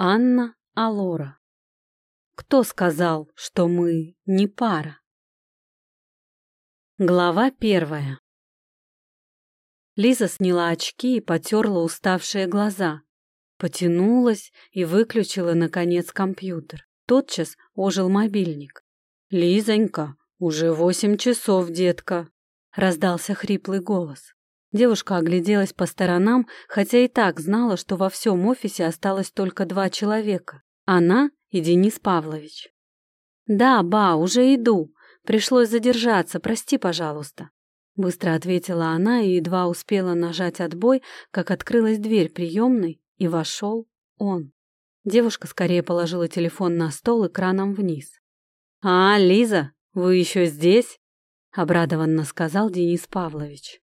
Анна Алора. Кто сказал, что мы не пара? Глава первая. Лиза сняла очки и потерла уставшие глаза. Потянулась и выключила, наконец, компьютер. Тотчас ожил мобильник. «Лизонька, уже восемь часов, детка!» — раздался хриплый голос. Девушка огляделась по сторонам, хотя и так знала, что во всем офисе осталось только два человека — она и Денис Павлович. «Да, ба, уже иду. Пришлось задержаться, прости, пожалуйста». Быстро ответила она и едва успела нажать отбой, как открылась дверь приемной, и вошел он. Девушка скорее положила телефон на стол экраном вниз. «А, Лиза, вы еще здесь?» — обрадованно сказал Денис Павлович.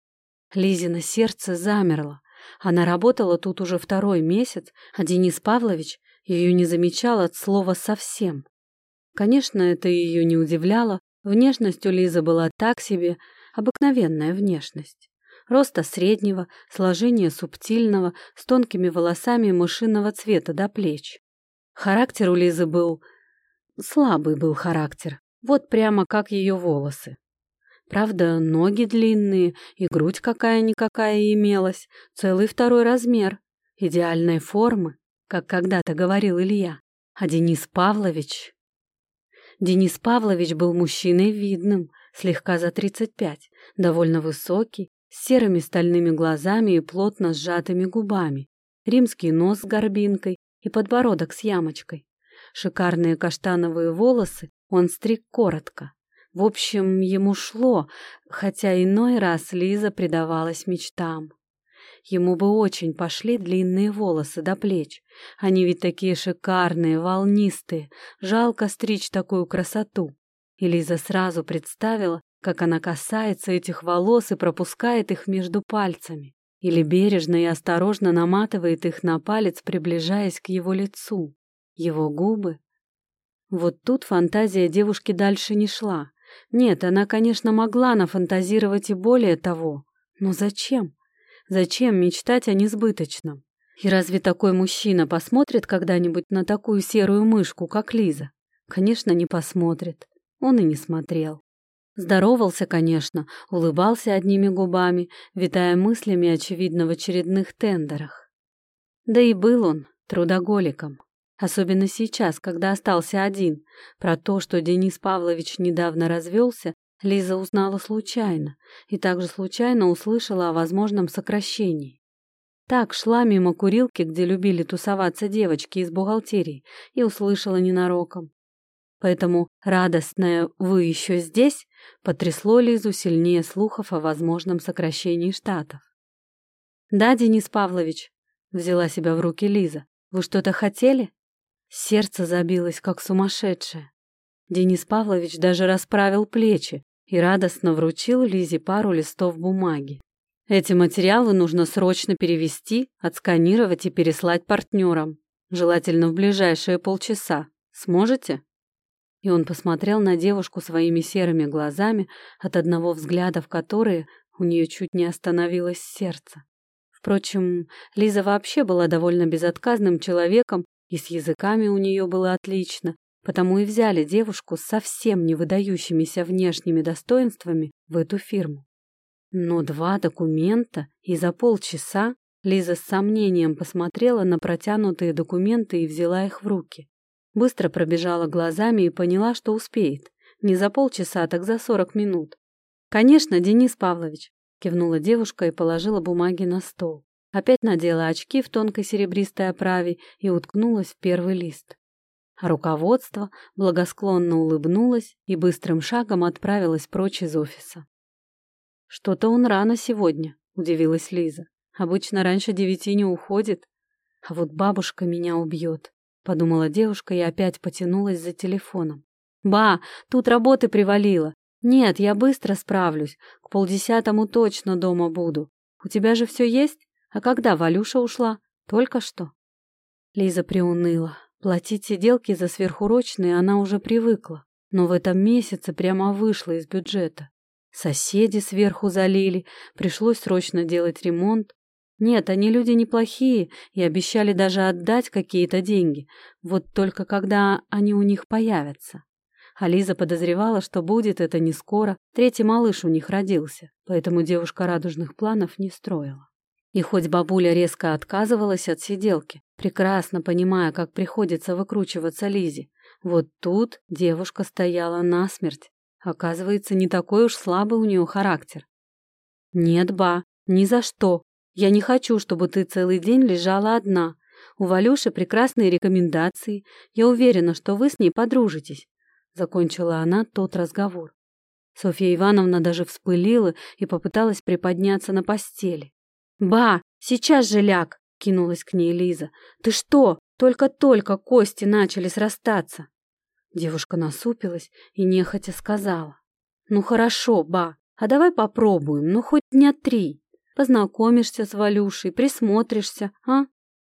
Лизина сердце замерло. Она работала тут уже второй месяц, а Денис Павлович ее не замечал от слова совсем. Конечно, это ее не удивляло. Внешность у Лизы была так себе, обыкновенная внешность. Роста среднего, сложения субтильного, с тонкими волосами мышиного цвета до плеч. Характер у Лизы был... Слабый был характер, вот прямо как ее волосы. Правда, ноги длинные, и грудь какая-никакая имелась, целый второй размер, идеальной формы, как когда-то говорил Илья. А Денис Павлович... Денис Павлович был мужчиной видным, слегка за 35, довольно высокий, с серыми стальными глазами и плотно сжатыми губами, римский нос с горбинкой и подбородок с ямочкой. Шикарные каштановые волосы он стриг коротко, в общем, ему шло, хотя иной раз Лиза предавалась мечтам. Ему бы очень пошли длинные волосы до плеч. Они ведь такие шикарные, волнистые. Жалко стричь такую красоту. И Лиза сразу представила, как она касается этих волос и пропускает их между пальцами. Или бережно и осторожно наматывает их на палец, приближаясь к его лицу. Его губы. Вот тут фантазия девушки дальше не шла. Нет, она, конечно, могла нафантазировать и более того. Но зачем? Зачем мечтать о несбыточном? И разве такой мужчина посмотрит когда-нибудь на такую серую мышку, как Лиза? Конечно, не посмотрит. Он и не смотрел. Здоровался, конечно, улыбался одними губами, витая мыслями, очевидно, в очередных тендерах. Да и был он трудоголиком. Особенно сейчас, когда остался один. Про то, что Денис Павлович недавно развелся, Лиза узнала случайно и также случайно услышала о возможном сокращении. Так шла мимо курилки, где любили тусоваться девочки из бухгалтерии, и услышала ненароком. Поэтому радостное «Вы еще здесь» потрясло Лизу сильнее слухов о возможном сокращении штатов. «Да, Денис Павлович», — взяла себя в руки Лиза, — «вы что-то хотели?» Сердце забилось, как сумасшедшее. Денис Павлович даже расправил плечи и радостно вручил Лизе пару листов бумаги. Эти материалы нужно срочно перевести, отсканировать и переслать партнерам, желательно в ближайшие полчаса. Сможете? И он посмотрел на девушку своими серыми глазами, от одного взгляда в которые у нее чуть не остановилось сердце. Впрочем, Лиза вообще была довольно безотказным человеком и с языками у нее было отлично, потому и взяли девушку с совсем не выдающимися внешними достоинствами в эту фирму. Но два документа и за полчаса Лиза с сомнением посмотрела на протянутые документы и взяла их в руки. Быстро пробежала глазами и поняла, что успеет. Не за полчаса, так за сорок минут. «Конечно, Денис Павлович», — кивнула девушка и положила бумаги на стол. Опять надела очки в тонкой серебристой оправе и уткнулась в первый лист. Руководство благосклонно улыбнулось и быстрым шагом отправилось прочь из офиса. «Что-то он рано сегодня», — удивилась Лиза. «Обычно раньше девяти не уходит. А вот бабушка меня убьет», — подумала девушка и опять потянулась за телефоном. «Ба, тут работы привалило. Нет, я быстро справлюсь. К полдесятому точно дома буду. У тебя же все есть?» А когда Валюша ушла? Только что. Лиза приуныла. Платить сиделки за сверхурочные она уже привыкла, но в этом месяце прямо вышла из бюджета. Соседи сверху залили, пришлось срочно делать ремонт. Нет, они люди неплохие и обещали даже отдать какие-то деньги, вот только когда они у них появятся. А Лиза подозревала, что будет это не скоро, третий малыш у них родился, поэтому девушка радужных планов не строила. И хоть бабуля резко отказывалась от сиделки, прекрасно понимая, как приходится выкручиваться Лизе, вот тут девушка стояла насмерть. Оказывается, не такой уж слабый у нее характер. «Нет, ба, ни за что. Я не хочу, чтобы ты целый день лежала одна. У Валюши прекрасные рекомендации. Я уверена, что вы с ней подружитесь. Закончила она тот разговор. Софья Ивановна даже вспылила и попыталась приподняться на постели. «Ба, сейчас же ляг!» — кинулась к ней Лиза. «Ты что? Только-только кости начали срастаться!» Девушка насупилась и нехотя сказала. «Ну хорошо, ба, а давай попробуем, ну хоть дня три. Познакомишься с Валюшей, присмотришься, а?»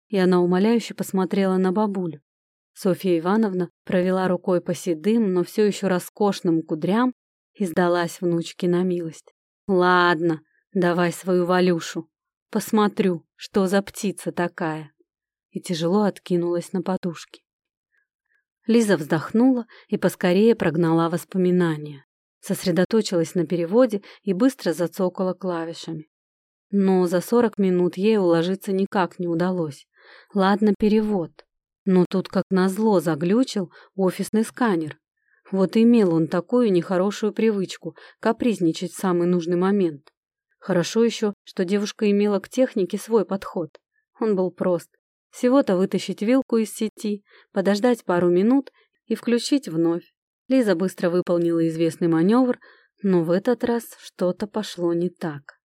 И она умоляюще посмотрела на бабулю. Софья Ивановна провела рукой по седым, но все еще роскошным кудрям и сдалась внучке на милость. «Ладно, давай свою Валюшу. Посмотрю, что за птица такая». И тяжело откинулась на подушке. Лиза вздохнула и поскорее прогнала воспоминания. Сосредоточилась на переводе и быстро зацокала клавишами. Но за сорок минут ей уложиться никак не удалось. Ладно, перевод. Но тут, как назло, заглючил офисный сканер. Вот имел он такую нехорошую привычку — капризничать в самый нужный момент. Хорошо еще, что девушка имела к технике свой подход. Он был прост. Всего-то вытащить вилку из сети, подождать пару минут и включить вновь. Лиза быстро выполнила известный маневр, но в этот раз что-то пошло не так.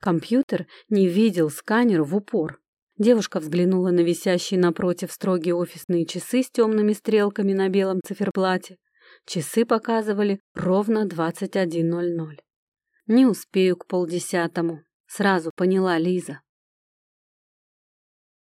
Компьютер не видел сканер в упор. Девушка взглянула на висящие напротив строгие офисные часы с темными стрелками на белом циферблате. Часы показывали ровно 21.00. «Не успею к полдесятому», — сразу поняла Лиза.